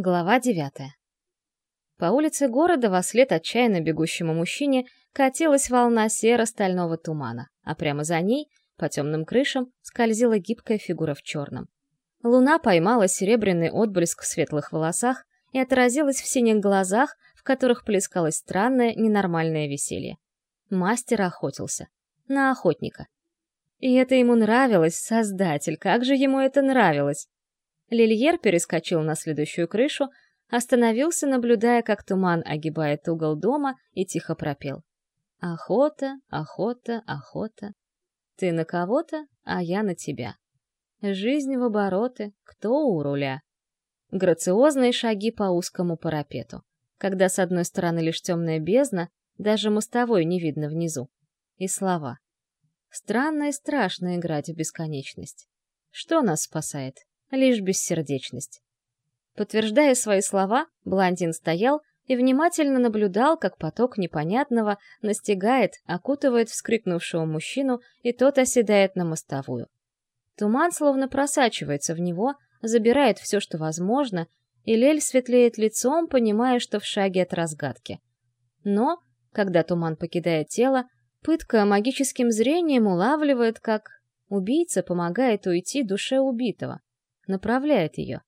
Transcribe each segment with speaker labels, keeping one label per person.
Speaker 1: Глава девятая. По улице города во след отчаянно бегущему мужчине катилась волна серо-стального тумана, а прямо за ней, по темным крышам, скользила гибкая фигура в черном. Луна поймала серебряный отблеск в светлых волосах и отразилась в синих глазах, в которых плескалось странное, ненормальное веселье. Мастер охотился. На охотника. И это ему нравилось, создатель, как же ему это нравилось! Лильер перескочил на следующую крышу, остановился, наблюдая, как туман огибает угол дома, и тихо пропел. «Охота, охота, охота. Ты на кого-то, а я на тебя. Жизнь в обороты, кто у руля?» Грациозные шаги по узкому парапету. Когда с одной стороны лишь темная бездна, даже мостовой не видно внизу. И слова. Странно и страшно играть в бесконечность. Что нас спасает? Лишь бессердечность. Подтверждая свои слова, блондин стоял и внимательно наблюдал, как поток непонятного настигает, окутывает вскрикнувшего мужчину, и тот оседает на мостовую. Туман словно просачивается в него, забирает все, что возможно, и Лель светлеет лицом, понимая, что в шаге от разгадки. Но, когда туман покидает тело, пытка магическим зрением улавливает, как убийца помогает уйти душе убитого направляет ее.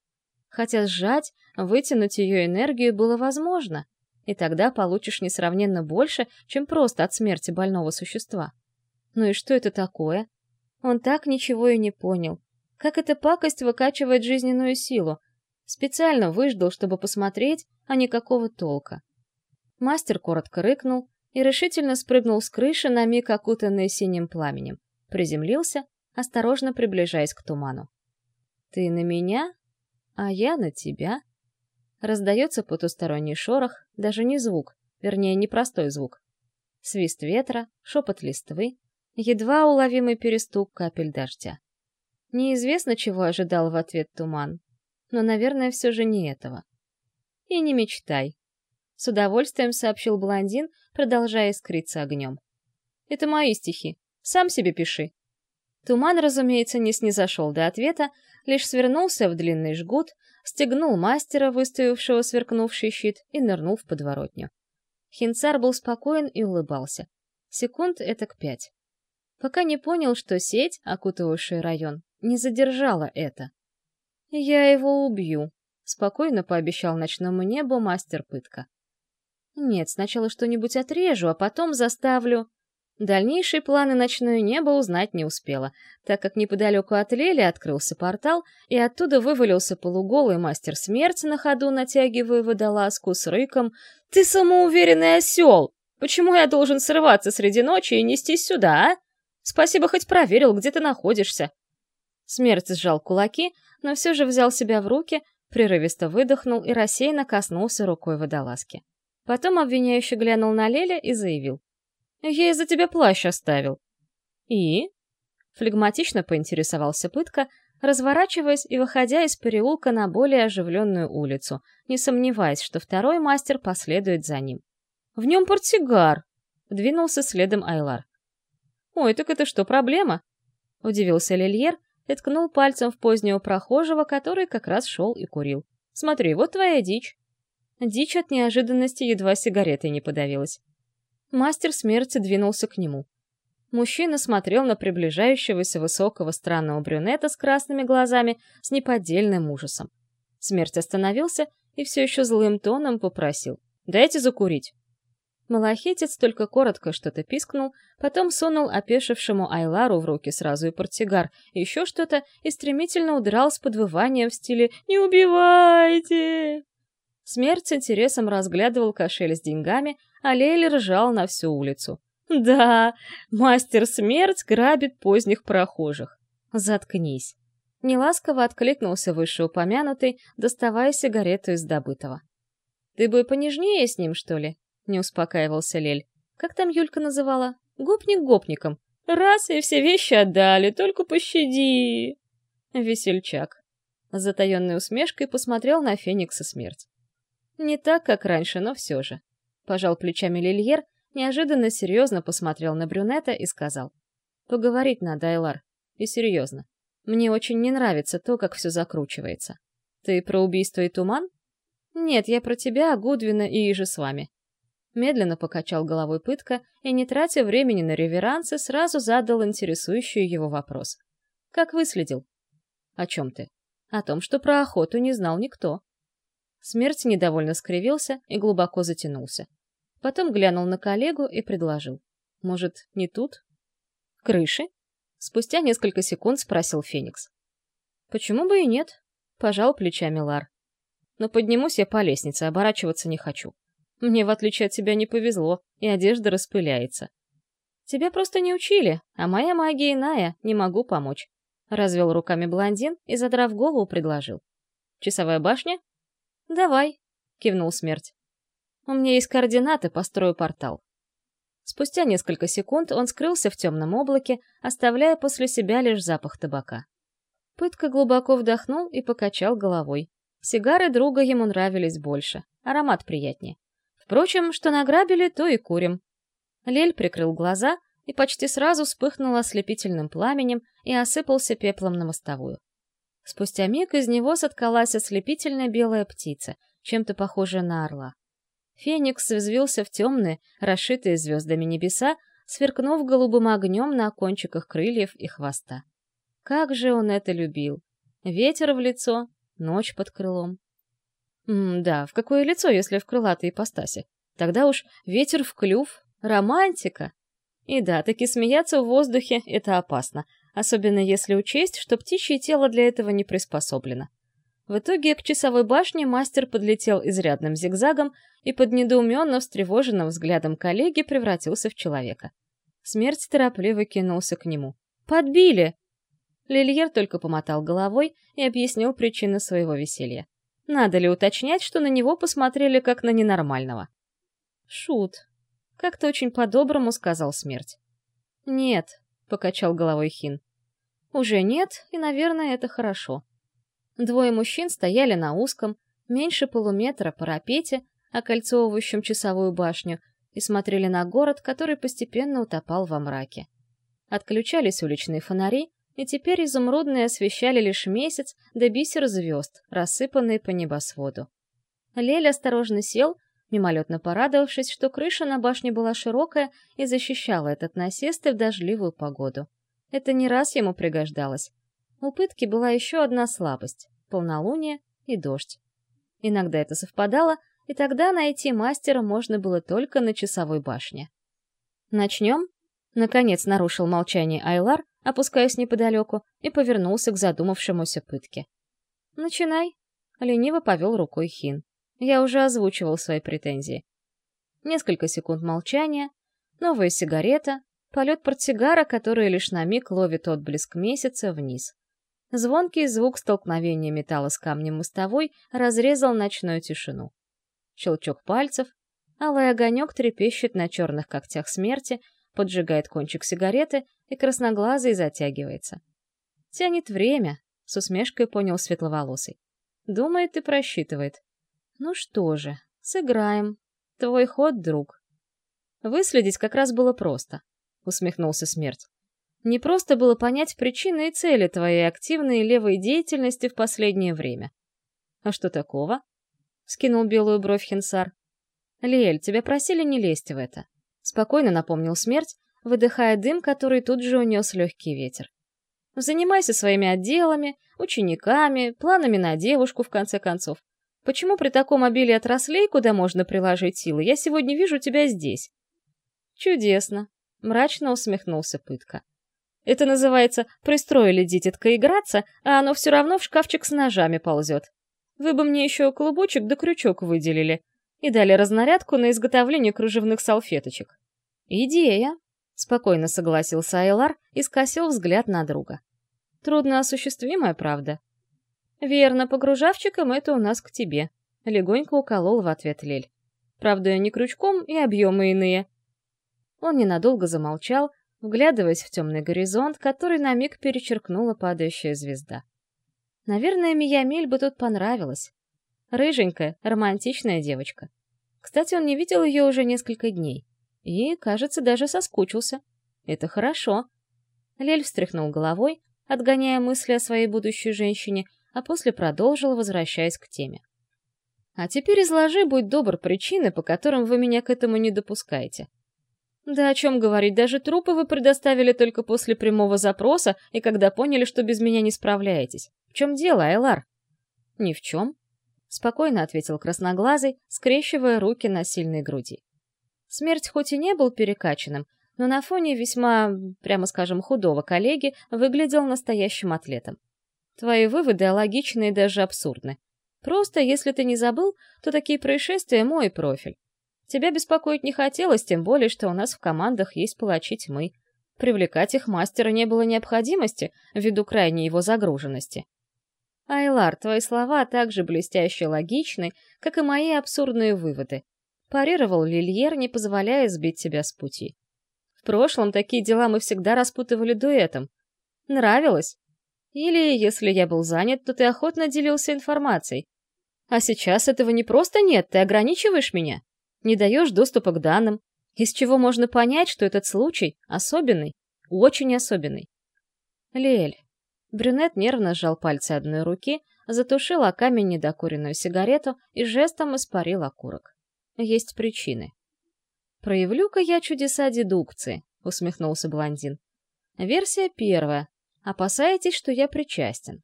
Speaker 1: Хотя сжать, вытянуть ее энергию было возможно, и тогда получишь несравненно больше, чем просто от смерти больного существа. Ну и что это такое? Он так ничего и не понял. Как эта пакость выкачивает жизненную силу? Специально выждал, чтобы посмотреть, а никакого толка. Мастер коротко рыкнул и решительно спрыгнул с крыши на миг окутанный синим пламенем. Приземлился, осторожно приближаясь к туману. «Ты на меня, а я на тебя». Раздается потусторонний шорох, даже не звук, вернее, непростой звук. Свист ветра, шепот листвы, едва уловимый перестук капель дождя. Неизвестно, чего ожидал в ответ туман, но, наверное, все же не этого. И не мечтай. С удовольствием сообщил блондин, продолжая искриться огнем. Это мои стихи. Сам себе пиши. Туман, разумеется, не снизошел до ответа, лишь свернулся в длинный жгут, стегнул мастера, выставившего сверкнувший щит, и нырнул в подворотню. Хинцар был спокоен и улыбался. Секунд это к пять. Пока не понял, что сеть, окутывавшая район, не задержала это. «Я его убью», — спокойно пообещал ночному небу мастер пытка. «Нет, сначала что-нибудь отрежу, а потом заставлю...» Дальнейшие планы ночное небо узнать не успела, так как неподалеку от Лели открылся портал, и оттуда вывалился полуголый мастер смерти на ходу, натягивая водолазку с рыком «Ты самоуверенный осел! Почему я должен срываться среди ночи и нестись сюда, а? Спасибо, хоть проверил, где ты находишься!» Смерть сжал кулаки, но все же взял себя в руки, прерывисто выдохнул и рассеянно коснулся рукой водолазки. Потом обвиняюще глянул на Леля и заявил. Я из-за тебя плащ оставил. И? Флегматично поинтересовался пытка, разворачиваясь и выходя из переулка на более оживленную улицу, не сомневаясь, что второй мастер последует за ним. «В нем портсигар!» — двинулся следом Айлар. «Ой, так это что, проблема?» — удивился Лильер и ткнул пальцем в позднего прохожего, который как раз шел и курил. «Смотри, вот твоя дичь». Дичь от неожиданности едва сигаретой не подавилась. Мастер смерти двинулся к нему. Мужчина смотрел на приближающегося высокого странного брюнета с красными глазами с неподдельным ужасом. Смерть остановился и все еще злым тоном попросил. «Дайте закурить». Малахитец только коротко что-то пискнул, потом сунул опешившему Айлару в руки сразу и портсигар, еще что-то, и стремительно удрал с подвыванием в стиле «Не убивайте!». Смерть с интересом разглядывал кошель с деньгами, а Лейль ржал на всю улицу. «Да, мастер смерть грабит поздних прохожих. Заткнись». Неласково откликнулся вышеупомянутый, доставая сигарету из добытого. «Ты бы понежнее с ним, что ли?» — не успокаивался Лель. «Как там Юлька называла? Гопник гопником. Раз и все вещи отдали, только пощади!» Весельчак. Затаенной усмешкой посмотрел на Феникса смерть. Не так, как раньше, но все же. Пожал плечами Лильер, неожиданно серьезно посмотрел на брюнета и сказал. Поговорить надо, Айлар. И серьезно. Мне очень не нравится то, как все закручивается. Ты про убийство и туман? Нет, я про тебя, Гудвина и Иже с вами. Медленно покачал головой пытка и, не тратя времени на реверансы, сразу задал интересующий его вопрос. «Как выследил?» «О чем ты?» «О том, что про охоту не знал никто». Смерть недовольно скривился и глубоко затянулся. Потом глянул на коллегу и предложил. «Может, не тут?» «Крыши?» Спустя несколько секунд спросил Феникс. «Почему бы и нет?» — пожал плечами Лар. «Но поднимусь я по лестнице, оборачиваться не хочу. Мне, в отличие от тебя, не повезло, и одежда распыляется. Тебя просто не учили, а моя магия иная, не могу помочь. Развел руками блондин и, задрав голову, предложил. Часовая башня? Давай, кивнул смерть. У меня есть координаты, построю портал. Спустя несколько секунд он скрылся в темном облаке, оставляя после себя лишь запах табака. Пытка глубоко вдохнул и покачал головой. Сигары друга ему нравились больше, аромат приятнее. Впрочем, что награбили, то и курим. Лель прикрыл глаза и почти сразу вспыхнул ослепительным пламенем и осыпался пеплом на мостовую. Спустя миг из него соткалась ослепительная белая птица, чем-то похожая на орла. Феникс взвился в темные, расшитые звездами небеса, сверкнув голубым огнем на кончиках крыльев и хвоста. Как же он это любил! Ветер в лицо, ночь под крылом. М да, в какое лицо, если в крылатой ипостаси? Тогда уж ветер в клюв, романтика. И да, таки смеяться в воздухе — это опасно, особенно если учесть, что птичье тело для этого не приспособлено. В итоге к часовой башне мастер подлетел изрядным зигзагом и под недоуменно встревоженным взглядом коллеги превратился в человека. Смерть торопливо кинулся к нему. «Подбили!» Лильер только помотал головой и объяснил причину своего веселья. Надо ли уточнять, что на него посмотрели как на ненормального? Шут. Как-то очень по-доброму сказал смерть. Нет, покачал головой Хин. Уже нет, и, наверное, это хорошо. Двое мужчин стояли на узком, меньше полуметра парапете, окольцовывающем часовую башню, и смотрели на город, который постепенно утопал во мраке. Отключались уличные фонари, и теперь изумрудные освещали лишь месяц да бисер звезд, рассыпанные по небосводу. Лель осторожно сел, мимолетно порадовавшись, что крыша на башне была широкая и защищала этот насест в дождливую погоду. Это не раз ему пригождалось. У пытки была еще одна слабость — полнолуние и дождь. Иногда это совпадало, и тогда найти мастера можно было только на часовой башне. «Начнем?» — наконец нарушил молчание Айлар, опускаясь неподалеку, и повернулся к задумавшемуся пытке. «Начинай», — лениво повел рукой Хин. Я уже озвучивал свои претензии. Несколько секунд молчания, новая сигарета, полет портсигара, который лишь на миг ловит отблеск месяца вниз. Звонкий звук столкновения металла с камнем мостовой разрезал ночную тишину. Щелчок пальцев, алый огонек трепещет на черных когтях смерти, поджигает кончик сигареты и красноглазый затягивается. «Тянет время», — с усмешкой понял светловолосый. Думает и просчитывает. «Ну что же, сыграем. Твой ход, друг». Выследить как раз было просто, — усмехнулся смерть. Не просто было понять причины и цели твоей активной левой деятельности в последнее время. А что такого? Скинул белую бровь Хинсар. Лиэль, тебя просили не лезть в это. Спокойно напомнил смерть, выдыхая дым, который тут же унес легкий ветер. Занимайся своими отделами, учениками, планами на девушку, в конце концов. Почему при таком обилии отраслей, куда можно приложить силы, я сегодня вижу тебя здесь? Чудесно, мрачно усмехнулся пытка. Это называется «пристроили дитятка играться, а оно все равно в шкафчик с ножами ползет». Вы бы мне еще клубочек да крючок выделили и дали разнарядку на изготовление кружевных салфеточек. Идея, спокойно согласился Айлар и скосил взгляд на друга. Трудно осуществимая, правда? Верно, погружавчиком это у нас к тебе. Легонько уколол в ответ Лель. Правда, не крючком и объемы иные. Он ненадолго замолчал, вглядываясь в темный горизонт, который на миг перечеркнула падающая звезда. Наверное, Миямель бы тут понравилась. Рыженькая, романтичная девочка. Кстати, он не видел ее уже несколько дней. И, кажется, даже соскучился. Это хорошо. Лель встряхнул головой, отгоняя мысли о своей будущей женщине, а после продолжил, возвращаясь к теме. А теперь изложи, будь добр, причины, по которым вы меня к этому не допускаете. Да о чем говорить, даже трупы вы предоставили только после прямого запроса и когда поняли, что без меня не справляетесь. В чем дело, Айлар? Ни в чем. Спокойно ответил красноглазый, скрещивая руки на сильной груди. Смерть хоть и не был перекачанным, но на фоне весьма, прямо скажем, худого коллеги выглядел настоящим атлетом. Твои выводы алогичны и даже абсурдны. Просто, если ты не забыл, то такие происшествия — мой профиль. Тебя беспокоить не хотелось, тем более, что у нас в командах есть палачи тьмы. Привлекать их мастера не было необходимости, ввиду крайней его загруженности. Айлар, твои слова так же блестяще логичны, как и мои абсурдные выводы. Парировал Лильер, не позволяя сбить тебя с пути. В прошлом такие дела мы всегда распутывали дуэтом. Нравилось? Или, если я был занят, то ты охотно делился информацией. А сейчас этого не просто нет, ты ограничиваешь меня. Не даешь доступа к данным, из чего можно понять, что этот случай особенный, очень особенный. Лель, Брюнет нервно сжал пальцы одной руки, затушил о камень недокуренную сигарету и жестом испарил окурок. Есть причины. «Проявлю-ка я чудеса дедукции», — усмехнулся блондин. «Версия первая. Опасаетесь, что я причастен.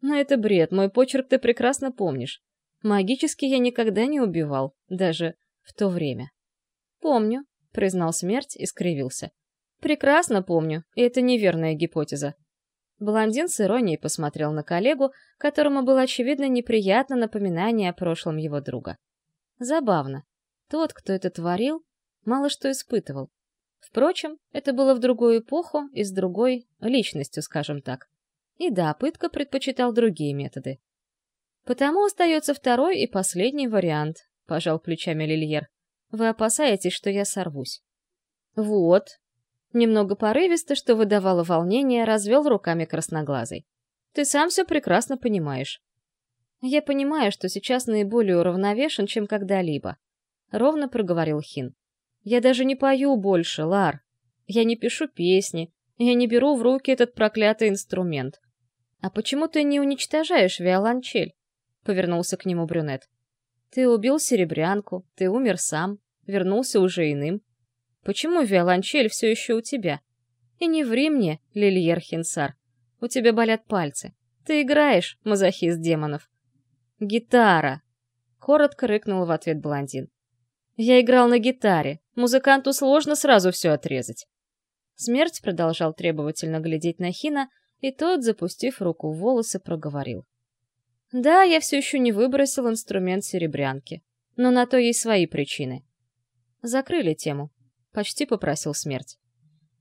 Speaker 1: Но это бред, мой почерк ты прекрасно помнишь. Магически я никогда не убивал, даже в то время». «Помню», — признал смерть и скривился. «Прекрасно помню, и это неверная гипотеза. Блондин с иронией посмотрел на коллегу, которому было очевидно неприятно напоминание о прошлом его друга. Забавно. Тот, кто это творил, мало что испытывал. Впрочем, это было в другую эпоху и с другой личностью, скажем так. И да, пытка предпочитал другие методы. Потому остается второй и последний вариант, пожал плечами Лильер. Вы опасаетесь, что я сорвусь. Вот, Немного порывисто, что выдавало волнение, развел руками красноглазый. «Ты сам все прекрасно понимаешь». «Я понимаю, что сейчас наиболее уравновешен, чем когда-либо», — ровно проговорил Хин. «Я даже не пою больше, Лар. Я не пишу песни, я не беру в руки этот проклятый инструмент. А почему ты не уничтожаешь виолончель?» — повернулся к нему брюнет. «Ты убил серебрянку, ты умер сам, вернулся уже иным. Почему виолончель все еще у тебя? И не ври мне, Лильер Хинсар. У тебя болят пальцы. Ты играешь, мазохист демонов. Гитара! Коротко рыкнул в ответ блондин. Я играл на гитаре. Музыканту сложно сразу все отрезать. Смерть продолжал требовательно глядеть на Хина, и тот, запустив руку в волосы, проговорил. Да, я все еще не выбросил инструмент серебрянки. Но на то есть свои причины. Закрыли тему. — почти попросил смерть.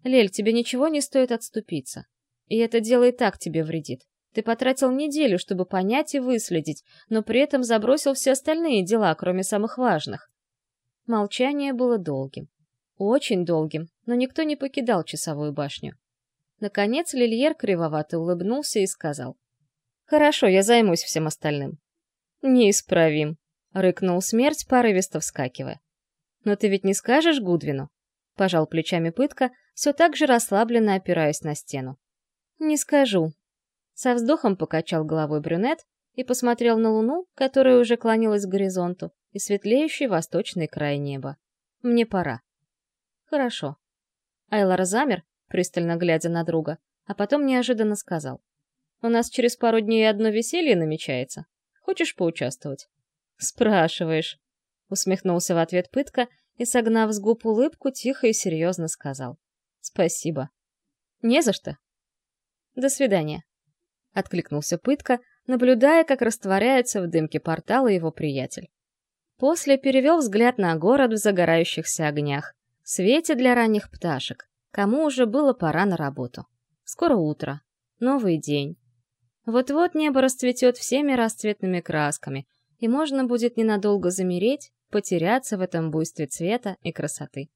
Speaker 1: «Лель, тебе ничего не стоит отступиться. И это дело и так тебе вредит. Ты потратил неделю, чтобы понять и выследить, но при этом забросил все остальные дела, кроме самых важных». Молчание было долгим. Очень долгим, но никто не покидал часовую башню. Наконец Лильер кривовато улыбнулся и сказал. «Хорошо, я займусь всем остальным». «Неисправим», — рыкнул смерть, порывисто вскакивая. «Но ты ведь не скажешь Гудвину?» Пожал плечами пытка, все так же расслабленно опираясь на стену. «Не скажу». Со вздохом покачал головой брюнет и посмотрел на луну, которая уже клонилась к горизонту, и светлеющий восточный край неба. «Мне пора». «Хорошо». Айлар замер, пристально глядя на друга, а потом неожиданно сказал. «У нас через пару дней одно веселье намечается. Хочешь поучаствовать?» «Спрашиваешь», — усмехнулся в ответ пытка и, согнав с губ улыбку, тихо и серьезно сказал. «Спасибо». «Не за что». «До свидания», — откликнулся Пытка, наблюдая, как растворяется в дымке портала его приятель. После перевел взгляд на город в загорающихся огнях, свете для ранних пташек, кому уже было пора на работу. Скоро утро, новый день. Вот-вот небо расцветет всеми расцветными красками, и можно будет ненадолго замереть, потеряться в этом буйстве цвета и красоты.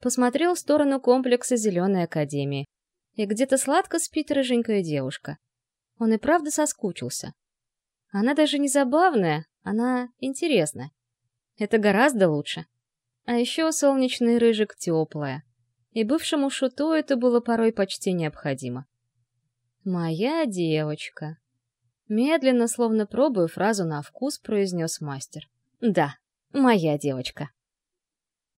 Speaker 1: Посмотрел в сторону комплекса Зеленой Академии. И где-то сладко спит рыженькая девушка. Он и правда соскучился. Она даже не забавная, она интересная. Это гораздо лучше. А еще солнечный рыжик теплая. И бывшему шуту это было порой почти необходимо. «Моя девочка», Медленно, словно пробуя фразу на вкус, произнес мастер. «Да, моя девочка».